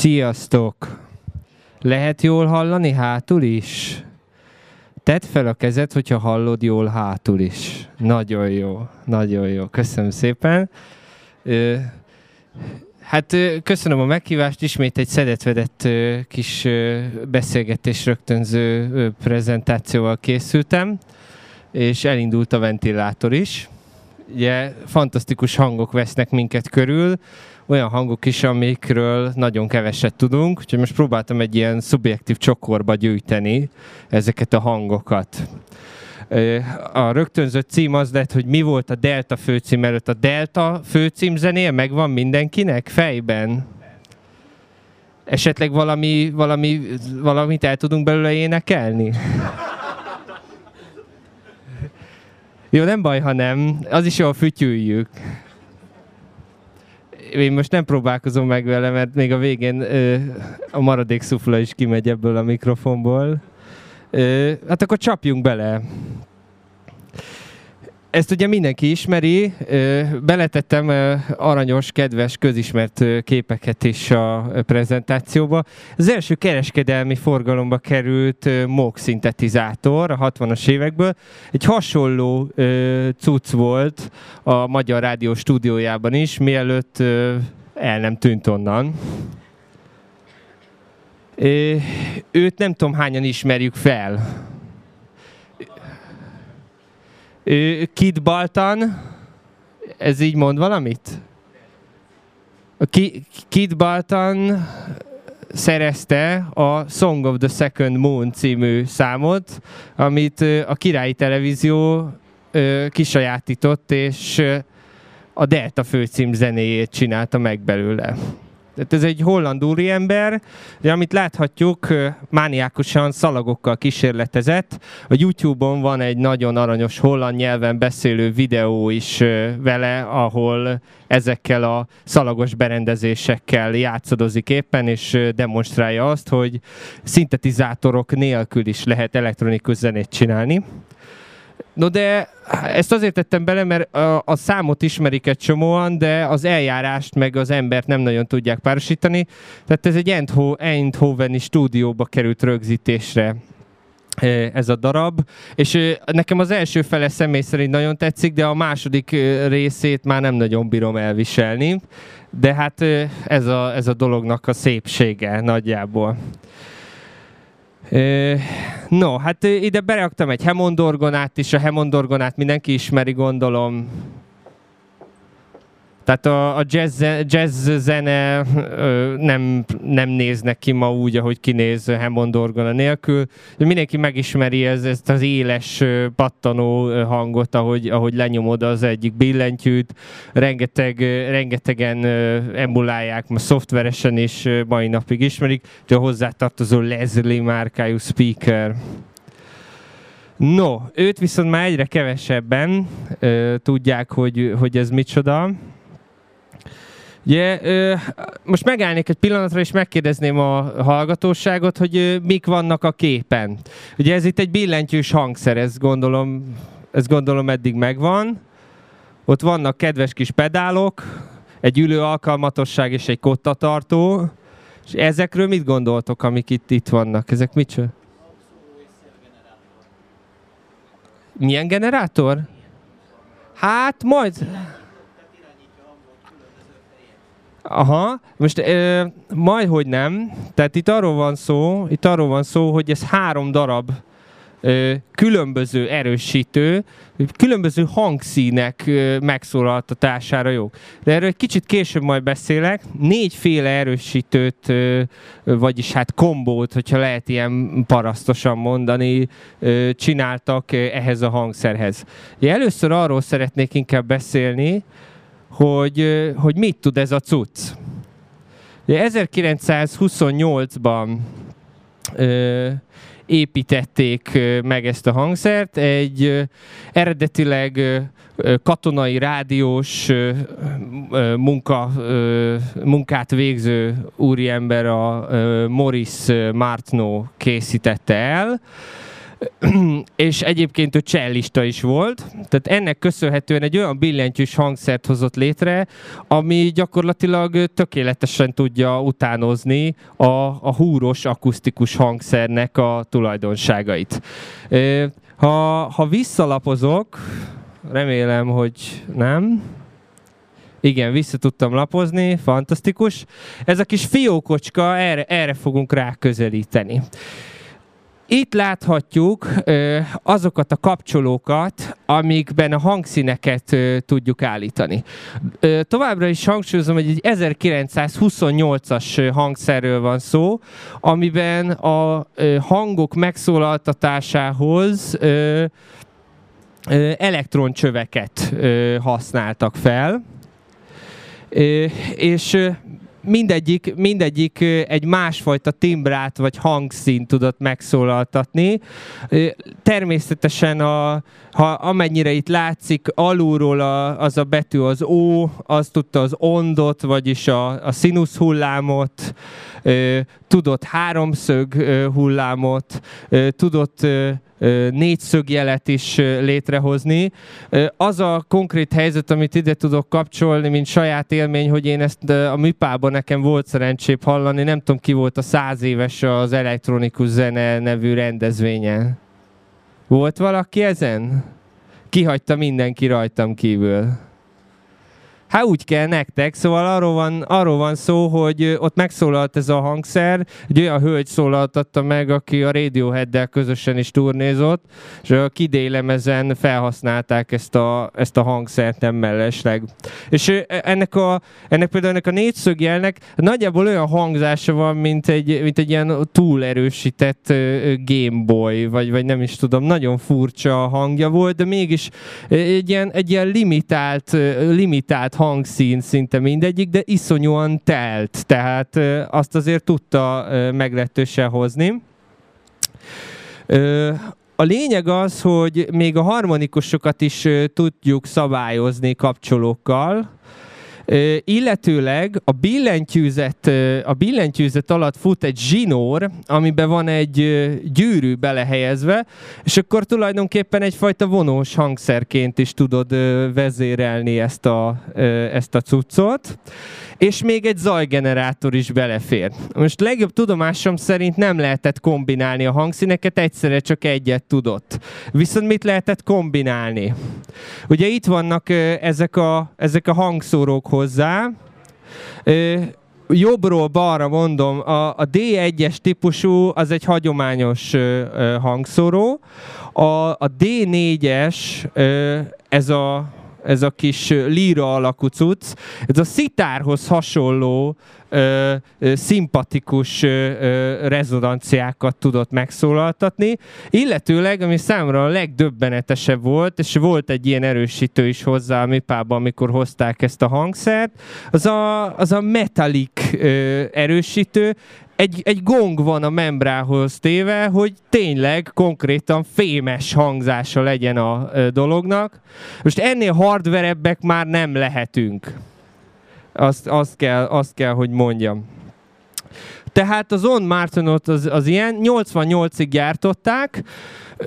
Sziasztok! Lehet jól hallani hátul is? Tedd fel a kezed, hogyha hallod jól hátul is. Nagyon jó, nagyon jó. Köszönöm szépen. Hát köszönöm a meghívást, ismét egy szedetvedett kis beszélgetés rögtönző prezentációval készültem, és elindult a ventilátor is. Ugye fantasztikus hangok vesznek minket körül, olyan hangok is, amikről nagyon keveset tudunk, úgyhogy most próbáltam egy ilyen szubjektív csokorba gyűjteni ezeket a hangokat. A rögtönzött cím az lett, hogy mi volt a Delta főcím előtt. A Delta főcím zenéje megvan mindenkinek fejben? Esetleg valami, valami, valamit el tudunk belőle énekelni? Jó, nem baj, ha nem. Az is jó, fütyüljük én most nem próbálkozom meg vele, mert még a végén ö, a maradék szufla is kimegy ebből a mikrofonból. Ö, hát akkor csapjunk bele. Ezt ugye mindenki ismeri, beletettem aranyos, kedves, közismert képeket is a prezentációba. Az első kereskedelmi forgalomba került MOG szintetizátor a 60-as évekből. Egy hasonló cucc volt a Magyar Rádió stúdiójában is, mielőtt el nem tűnt onnan. Őt nem tudom hányan ismerjük fel Kid Baltan, ez így mond valamit? A Kid Baltan szerezte a Song of the Second Moon című számot, amit a királyi televízió kisajátított, és a Delta főcím zenéjét csinálta meg belőle. Tehát ez egy holland úriember, de amit láthatjuk, mániákusan szalagokkal kísérletezett. A YouTube-on van egy nagyon aranyos holland nyelven beszélő videó is vele, ahol ezekkel a szalagos berendezésekkel játszadozik éppen, és demonstrálja azt, hogy szintetizátorok nélkül is lehet elektronikus zenét csinálni. No de ezt azért tettem bele, mert a, a számot ismerik egy csomóan, de az eljárást meg az embert nem nagyon tudják párosítani. Tehát ez egy Eindhoveni stúdióba került rögzítésre ez a darab, és nekem az első fele személy szerint nagyon tetszik, de a második részét már nem nagyon bírom elviselni, de hát ez a, ez a dolognak a szépsége nagyjából. No, hát ide beraktam egy Hammond orgonát is, a Hammond orgonát mindenki ismeri, gondolom. Tehát a, a jazz, jazz zene nem, nem néznek ki ma úgy, ahogy kinéz Hammond orgona nélkül. Mindenki megismeri ez, ezt az éles, pattanó hangot, ahogy, ahogy lenyomod az egyik billentyűt. Rengeteg, rengetegen emulálják, ma szoftveresen is mai napig ismerik, de a hozzátartozó Leslie márkájú speaker. No, őt viszont már egyre kevesebben ö, tudják, hogy, hogy ez micsoda. Ugye, most megállnék egy pillanatra, és megkérdezném a hallgatóságot, hogy mik vannak a képen. Ugye ez itt egy billentyűs hangszer, ez gondolom, ez gondolom eddig megvan. Ott vannak kedves kis pedálok, egy ülő alkalmatosság és egy kottatartó. És ezekről mit gondoltok, amik itt, itt vannak? Ezek mit csinál? Milyen generátor? Hát majd... Aha, most ö, majd, hogy nem. Tehát itt arról van szó, itt arról van szó, hogy ez három darab ö, különböző erősítő, különböző hangszínek ö, megszólaltatására jó. De erről egy kicsit később majd beszélek. Négyféle erősítőt, ö, vagyis hát kombót, hogyha lehet ilyen parasztosan mondani, ö, csináltak ehhez a hangszerhez. Ja, először arról szeretnék inkább beszélni, hogy, hogy mit tud ez a cucc. 1928-ban építették meg ezt a hangszert. Egy eredetileg katonai rádiós munka, munkát végző úriember, a Morris Martno készítette el és egyébként ő csellista is volt, tehát ennek köszönhetően egy olyan billentyűs hangszert hozott létre, ami gyakorlatilag tökéletesen tudja utánozni a, a húros akusztikus hangszernek a tulajdonságait. Ha, ha visszalapozok, remélem, hogy nem, igen, vissza tudtam lapozni, fantasztikus. Ez a kis fiókocska, erre, erre fogunk rá közelíteni. Itt láthatjuk azokat a kapcsolókat, amikben a hangszíneket tudjuk állítani. Továbbra is hangsúlyozom, hogy egy 1928-as hangszerről van szó, amiben a hangok megszólaltatásához elektroncsöveket használtak fel. És mindegyik, mindegyik egy másfajta timbrát vagy hangszínt tudott megszólaltatni. Természetesen, a, ha amennyire itt látszik, alulról a, az a betű az O, az tudta az ondot, vagyis a, a színusz hullámot, tudott háromszög hullámot, tudott négyszögjelet is létrehozni. Az a konkrét helyzet, amit ide tudok kapcsolni, mint saját élmény, hogy én ezt a műpában nekem volt szerencsép hallani, nem tudom ki volt a száz éves az elektronikus zene nevű rendezvényen. Volt valaki ezen? Kihagyta mindenki rajtam kívül. Hát úgy kell nektek, szóval arról van, arról van szó, hogy ott megszólalt ez a hangszer, egy olyan hölgy szólaltatta meg, aki a Radiohead-del közösen is turnézott, és a kidélemezen felhasználták ezt a, ezt a hangszert nem mellesleg. És ennek, a, ennek például ennek a négyszögjelnek nagyjából olyan hangzása van, mint egy, mint egy ilyen túl erősített Game Boy, vagy, vagy nem is tudom, nagyon furcsa hangja volt, de mégis egy ilyen, egy ilyen limitált, limitált hangszín szinte mindegyik, de iszonyúan telt, tehát azt azért tudta meglehetősen hozni. A lényeg az, hogy még a harmonikusokat is tudjuk szabályozni kapcsolókkal, illetőleg a billentyűzet, a billentyűzet alatt fut egy zsinór, amiben van egy gyűrű belehelyezve, és akkor tulajdonképpen egyfajta vonós hangszerként is tudod vezérelni ezt a, ezt a cuccot és még egy zajgenerátor is belefér. Most legjobb tudomásom szerint nem lehetett kombinálni a hangszíneket, egyszerre csak egyet tudott. Viszont mit lehetett kombinálni? Ugye itt vannak ezek a, ezek a hangszórók hozzá, jobbról balra mondom, a, a D1-es típusú az egy hagyományos ö, ö, hangszóró, a, a D4-es ö, ez a ez a kis líra alakú cucc, ez a szitárhoz hasonló ö, ö, szimpatikus ö, rezonanciákat tudott megszólaltatni, illetőleg, ami számomra a legdöbbenetesebb volt, és volt egy ilyen erősítő is hozzá a MIPA-ban, amikor hozták ezt a hangszert, az a, az a metalik ö, erősítő, egy, egy gong van a membrához téve, hogy tényleg konkrétan fémes hangzása legyen a dolognak. Most ennél hardverebbek már nem lehetünk. Azt, azt, kell, azt kell, hogy mondjam. Tehát az On Martinot az, az ilyen, 88-ig gyártották,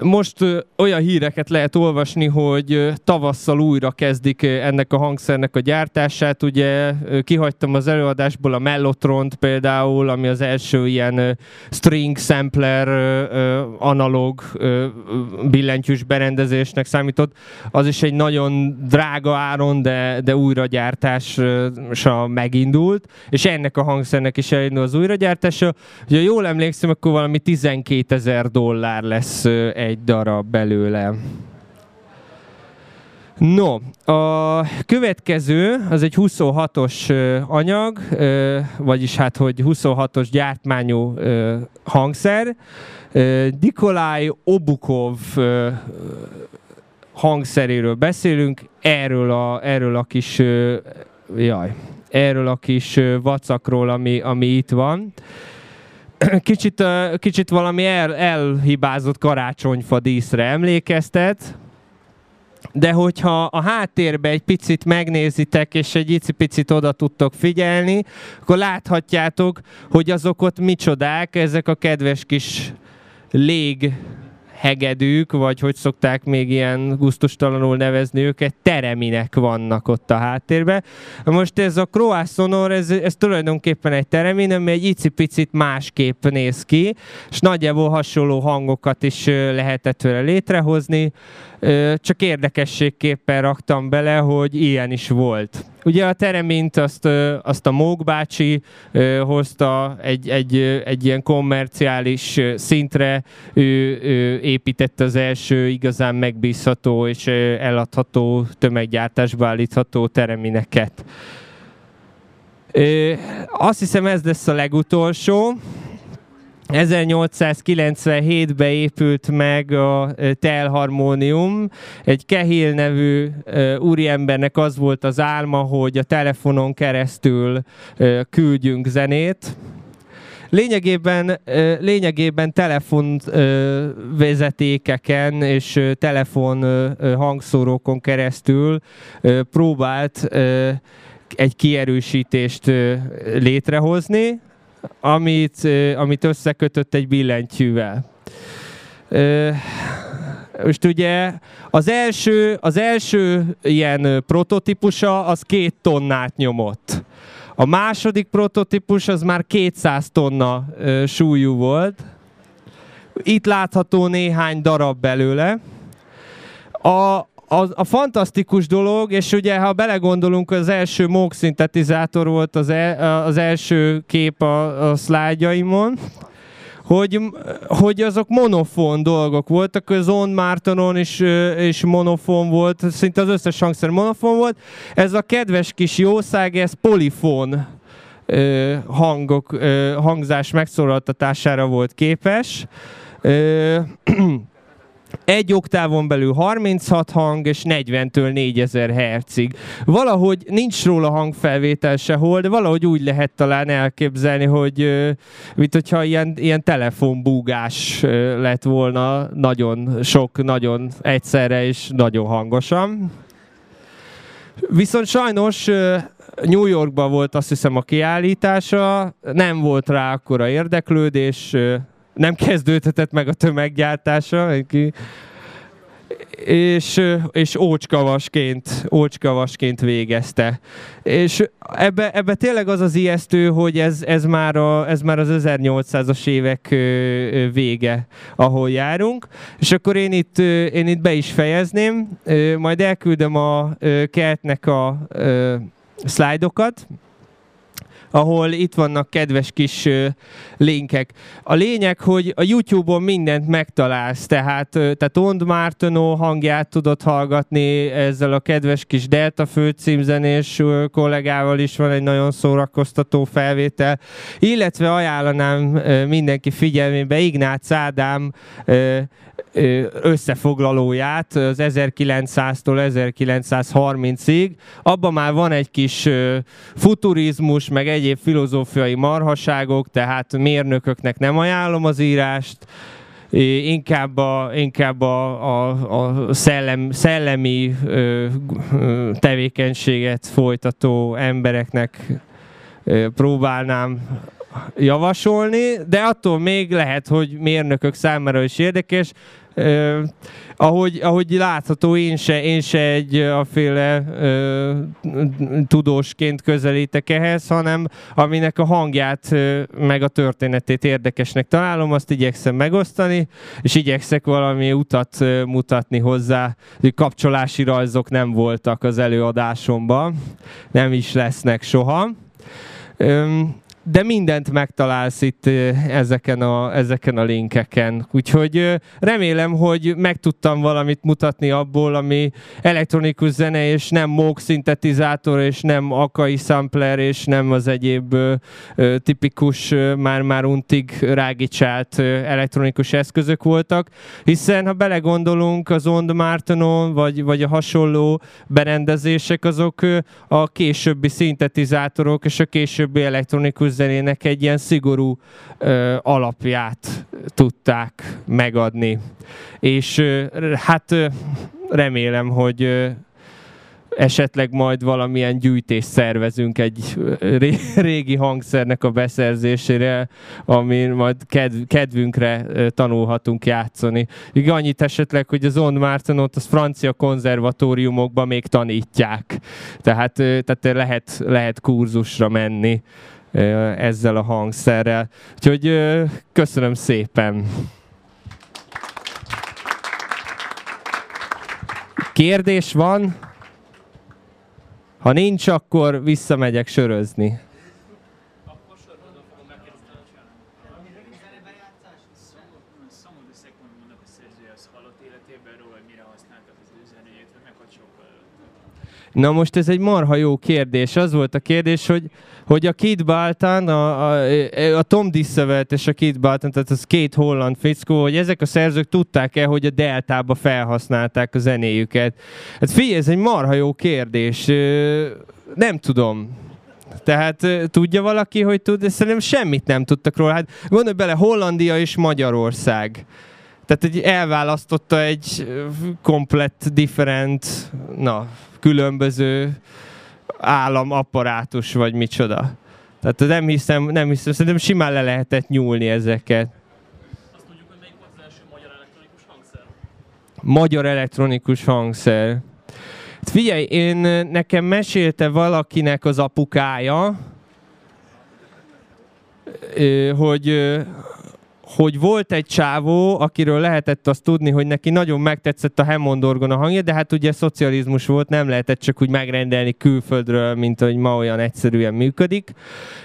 most olyan híreket lehet olvasni, hogy tavasszal újra kezdik ennek a hangszernek a gyártását. Ugye kihagytam az előadásból a Mellotront például, ami az első ilyen string sampler analóg billentyűs berendezésnek számított. Az is egy nagyon drága áron, de, de újragyártása megindult, és ennek a hangszernek is elindul az újragyártása. Ugye jól emlékszem, akkor valami 12 ezer dollár lesz egy darab belőle. No, a következő az egy 26-os anyag, vagyis hát, hogy 26-os gyártmányú hangszer. Nikolaj Obukov hangszeréről beszélünk, erről a, erről a kis, jaj, erről a kis vacakról, ami, ami itt van. kicsit, kicsit valami el, elhibázott karácsonyfa díszre emlékeztet, de hogyha a háttérbe egy picit megnézitek, és egy picit oda tudtok figyelni, akkor láthatjátok, hogy azok ott micsodák, ezek a kedves kis lég hegedűk, vagy hogy szokták még ilyen gusztustalanul nevezni őket, tereminek vannak ott a háttérben. Most ez a Croix Sonor, ez, ez tulajdonképpen egy teremin, ami egy icipicit másképp néz ki, és nagyjából hasonló hangokat is lehetett vele létrehozni, csak érdekességképpen raktam bele, hogy ilyen is volt. Ugye a teremint azt, azt a Móg bácsi hozta egy, egy, egy ilyen kommerciális szintre, ő, ő építette az első igazán megbízható és eladható, tömeggyártásba állítható teremineket. Azt hiszem ez lesz a legutolsó. 1897-ben épült meg a Telharmonium. Egy Kehil nevű úriembernek az volt az álma, hogy a telefonon keresztül küldjünk zenét. Lényegében, lényegében telefonvezetékeken és telefon hangszórókon keresztül próbált egy kierősítést létrehozni, amit, amit összekötött egy billentyűvel. Most ugye az első, az első ilyen prototípusa az két tonnát nyomott. A második prototípus az már 200 tonna súlyú volt. Itt látható néhány darab belőle. A, a, a fantasztikus dolog, és ugye ha belegondolunk, az első Moog szintetizátor volt az, el, az első kép a, a szlájdjaimon, hogy, hogy azok monofon dolgok voltak, az On Martonon is, is monofon volt, szinte az összes hangszer monofon volt. Ez a kedves kis jószág, ez polifon hangok, hangzás megszólaltatására volt képes. Egy oktávon belül 36 hang, és 40-től 4000 hercig. Valahogy nincs róla hangfelvétel sehol, de valahogy úgy lehet talán elképzelni, hogy mint hogyha ilyen, ilyen telefonbúgás lett volna nagyon sok, nagyon egyszerre és nagyon hangosan. Viszont sajnos New Yorkban volt azt hiszem a kiállítása, nem volt rá akkora érdeklődés, nem kezdődhetett meg a tömeggyártása, és, és ócskavasként, ócskavasként végezte. És ebbe, ebbe tényleg az az ijesztő, hogy ez, ez, már, a, ez már az 1800-as évek vége, ahol járunk. És akkor én itt, én itt be is fejezném, majd elküldöm a kertnek a szlájdokat, ahol itt vannak kedves kis linkek. A lényeg, hogy a YouTube-on mindent megtalálsz, tehát, tehát Ond Martono hangját tudod hallgatni ezzel a kedves kis Delta főcímzenés kollégával is van egy nagyon szórakoztató felvétel, illetve ajánlanám mindenki figyelmébe Ignác Ádám összefoglalóját az 1900-tól 1930-ig. Abban már van egy kis futurizmus, meg egyéb filozófiai marhaságok, tehát mérnököknek nem ajánlom az írást, inkább a, inkább a, a, a szellem, szellemi ö, ö, tevékenységet folytató embereknek ö, próbálnám javasolni, de attól még lehet, hogy mérnökök számára is érdekes. Uh, ahogy, ahogy látható, én se, én se egy aféle uh, tudósként közelítek ehhez, hanem aminek a hangját uh, meg a történetét érdekesnek találom, azt igyekszem megosztani, és igyekszek valami utat uh, mutatni hozzá. Kapcsolási rajzok nem voltak az előadásomban, nem is lesznek soha. Um, de mindent megtalálsz itt ezeken a, ezeken a linkeken. Úgyhogy remélem, hogy meg tudtam valamit mutatni abból, ami elektronikus zene, és nem Moog szintetizátor, és nem Akai sampler, és nem az egyéb tipikus, már-már untig rágicsált elektronikus eszközök voltak, hiszen ha belegondolunk, az Ond Martonon, vagy, vagy a hasonló berendezések, azok a későbbi szintetizátorok és a későbbi elektronikus zenének egy ilyen szigorú ö, alapját tudták megadni. És ö, hát ö, remélem, hogy ö, esetleg majd valamilyen gyűjtést szervezünk egy régi hangszernek a beszerzésére, amin majd kedv, kedvünkre tanulhatunk játszani. Igen, annyit esetleg, hogy az On Martenot az francia konzervatóriumokban még tanítják. Tehát, tehát lehet, lehet kurzusra menni ezzel a hangszerrel. Úgyhogy köszönöm szépen! Kérdés van? Ha nincs, akkor visszamegyek sörözni. Na most ez egy marha jó kérdés. Az volt a kérdés, hogy, hogy a Kid Baltan, a, a, a Tom Dissevelt és a Kid Baltan, tehát az két holland fickó, hogy ezek a szerzők tudták-e, hogy a Deltába felhasználták a zenéjüket. Hát figyelj, ez egy marha jó kérdés. Nem tudom. Tehát tudja valaki, hogy tud? Szerintem semmit nem tudtak róla. Hát gondolj bele, Hollandia és Magyarország. Tehát egy elválasztotta egy komplett different, na, különböző államapparátus, vagy micsoda. Tehát nem hiszem, nem hiszem, szerintem simán le lehetett nyúlni ezeket. Azt tudjuk, hogy melyik volt az első magyar elektronikus hangszer? Magyar elektronikus hangszer. Figyelj, én nekem mesélte valakinek az apukája, hogy hogy volt egy csávó, akiről lehetett azt tudni, hogy neki nagyon megtetszett a Hammond orgona hangja, de hát ugye szocializmus volt, nem lehetett csak úgy megrendelni külföldről, mint hogy ma olyan egyszerűen működik.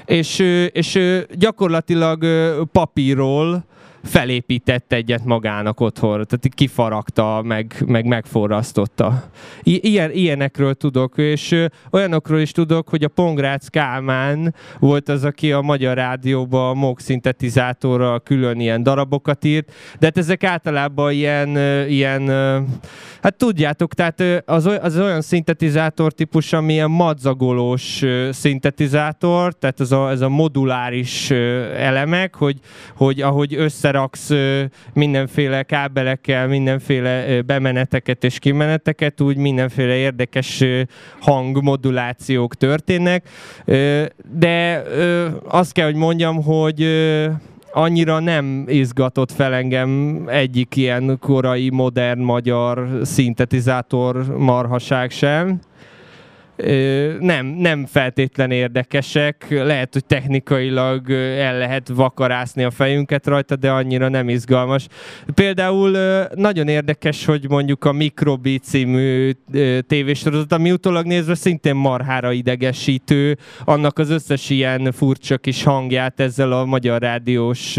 És, és gyakorlatilag papírról felépített egyet magának otthon, tehát kifaragta, meg, meg megforrasztotta. Ilyen, ilyenekről tudok, és olyanokról is tudok, hogy a Pongrác Kálmán volt az, aki a Magyar Rádióban a MOG szintetizátorral külön ilyen darabokat írt, de hát ezek általában ilyen, ilyen hát tudjátok, tehát az, az olyan szintetizátor típus, ami ilyen madzagolós szintetizátor, tehát ez a, ez a moduláris elemek, hogy, hogy ahogy össze összeraksz mindenféle kábelekkel, mindenféle bemeneteket és kimeneteket, úgy mindenféle érdekes hangmodulációk történnek. De azt kell, hogy mondjam, hogy annyira nem izgatott fel engem egyik ilyen korai, modern magyar szintetizátor marhaság sem nem, nem feltétlen érdekesek. Lehet, hogy technikailag el lehet vakarászni a fejünket rajta, de annyira nem izgalmas. Például nagyon érdekes, hogy mondjuk a Microbi című tévésorozat, ami utólag nézve szintén marhára idegesítő, annak az összes ilyen furcsa kis hangját ezzel a magyar rádiós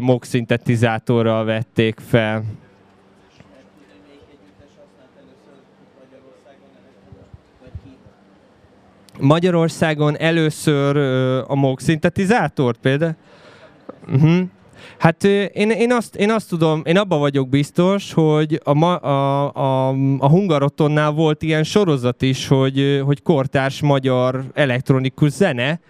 MOG szintetizátorral vették fel. Magyarországon először a MOG szintetizátort például? Uh-huh. Hát én, én, azt, én azt tudom, én abban vagyok biztos, hogy a, a, a, a Hungarotonnál volt ilyen sorozat is, hogy, hogy kortárs magyar elektronikus zene,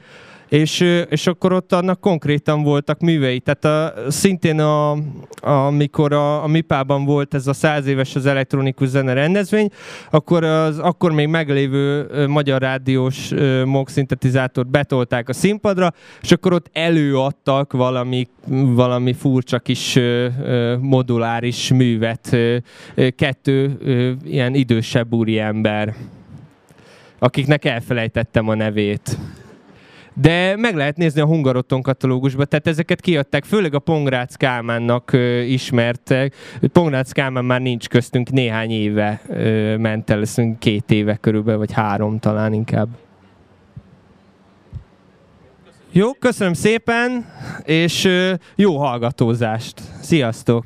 és, és akkor ott annak konkrétan voltak művei. Tehát a, szintén a, amikor a, a MIPA-ban volt ez a száz éves az elektronikus zene rendezvény, akkor az akkor még meglévő magyar rádiós MOG szintetizátort betolták a színpadra, és akkor ott előadtak valami, valami furcsa kis moduláris művet kettő ilyen idősebb úriember akiknek elfelejtettem a nevét. De meg lehet nézni a Hungaroton katalógusban, tehát ezeket kiadták, főleg a Pongrác Kálmánnak ö, ismertek. Pongrác Kálmán már nincs köztünk, néhány éve ö, ment el, két éve körülbelül, vagy három talán inkább. Jó, köszönöm szépen, és jó hallgatózást. Sziasztok!